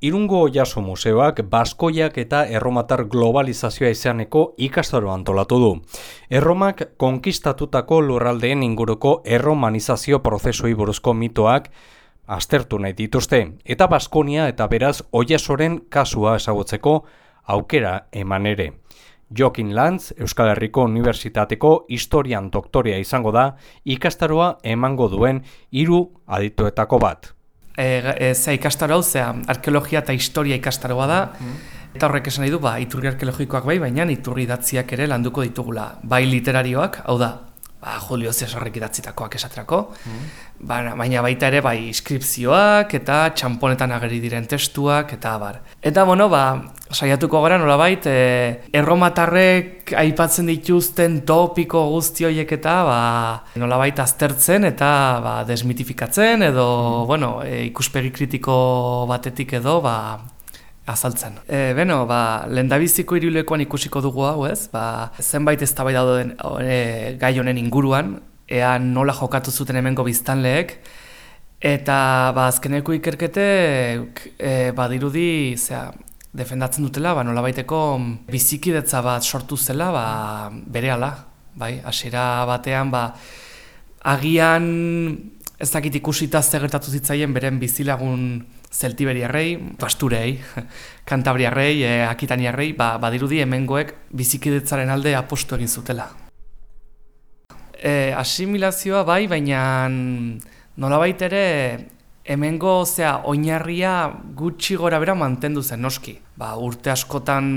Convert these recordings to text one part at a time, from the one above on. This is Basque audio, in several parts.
Irungo Jaso Museoak Baskoiak eta Erromatar globalizazioa izaneko ikastaro antolatu du. Erromak konkistatutako lurraldeen inguruko erromanizazio prozesui buruzko mitoak aztertu nahi dituzte, eta Baskonia eta beraz Oiasoren kasua ezagutzeko aukera eman ere. Jokin Lantz, Euskal Herriko Unibertsitateko historian doktoria izango da, ikastaroa emango duen hiru adituetako bat e, e, ze ikastaro hau, zea arkeologia eta historia ikastaroa da, eta horrek esan nahi du, ba, iturri arkeologikoak bai, baina iturri datziak ere landuko ditugula. Bai literarioak, hau da, ba, Julio Cesarrek idatzitakoak esaterako, baina baita ere bai inskripzioak eta txamponetan ageri diren testuak eta bar. Eta bueno, ba, saiatuko gara nolabait, e, erromatarrek aipatzen dituzten topiko guzti horiek eta ba, nolabait aztertzen eta ba, desmitifikatzen edo bueno, e, ikuspegi kritiko batetik edo ba, azaltzen. E, beno, ba, lendabiziko irilekoan ikusiko dugu hau ez, ba, zenbait ez tabai dauden e, gai honen inguruan, ea nola jokatu zuten hemengo biztanleek, eta ba, azkeneko ikerkete e, badirudi, zera, defendatzen dutela, ba, nola baiteko bizikidetza bat sortu zela, ba, bere ala, bai, hasiera batean, ba, agian ez dakit ikusita gertatu zitzaien beren bizilagun zeltiberiarrei, pasturei, kantabriarrei, e, akitaniarrei, ba, badirudi hemengoek bizikidetzaren alde apostu egin zutela. E, asimilazioa bai, baina nolabait ere hemengo zea oinarria gutxi gora bera mantendu zen noski. Ba, urte askotan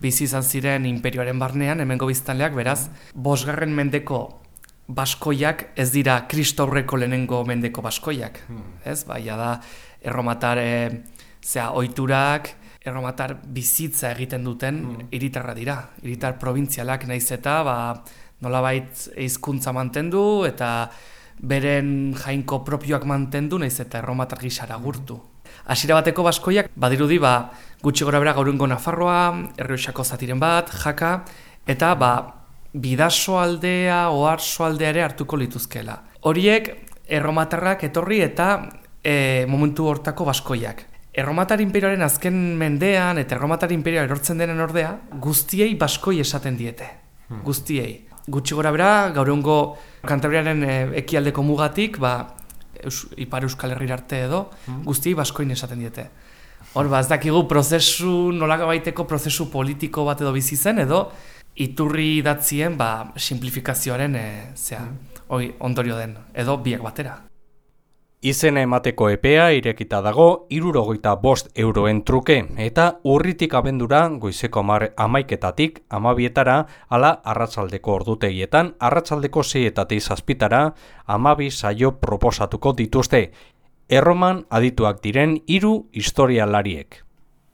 bizi izan ziren imperioaren barnean, hemengo biztanleak, beraz, bosgarren mendeko baskoiak ez dira kristaurreko lehenengo mendeko baskoiak. Hmm. Ez, bai, da, erromatar e, zea, oiturak, erromatar bizitza egiten duten mm. iritarra dira. Iritar provintzialak naiz eta ba, nolabait hizkuntza mantendu eta beren jainko propioak mantendu naiz eta erromatar gisara gurtu. Hasiera bateko baskoiak badirudi ba, gutxi gora bera gaurungo Nafarroa, errioxako zatiren bat, jaka, eta ba, bidaso aldea, oarso aldea ere hartuko lituzkela. Horiek erromatarrak etorri eta e, momentu hortako baskoiak. Erromatar imperioaren azken mendean eta erromatar imperioa erortzen denen ordea, guztiei baskoi esaten diete. Hmm. Guztiei. Gutxi gora bera, gaur egungo kantabriaren e, ekialdeko mugatik, ba, eus, ipar euskal herri arte edo, hmm. guztiei baskoin esaten diete. Hor, ba, ez dakigu prozesu, nolaka baiteko prozesu politiko bat edo bizi zen, edo iturri datzien, ba, simplifikazioaren, e, zea, hmm. ondorio den, edo biak batera. Izena emateko epea irekita dago irurogoita bost euroen truke eta urritik abendura goizeko mar amaiketatik amabietara ala arratzaldeko ordutegietan arratzaldeko zeietatik zazpitara amabi saio proposatuko dituzte. Erroman adituak diren hiru historialariek.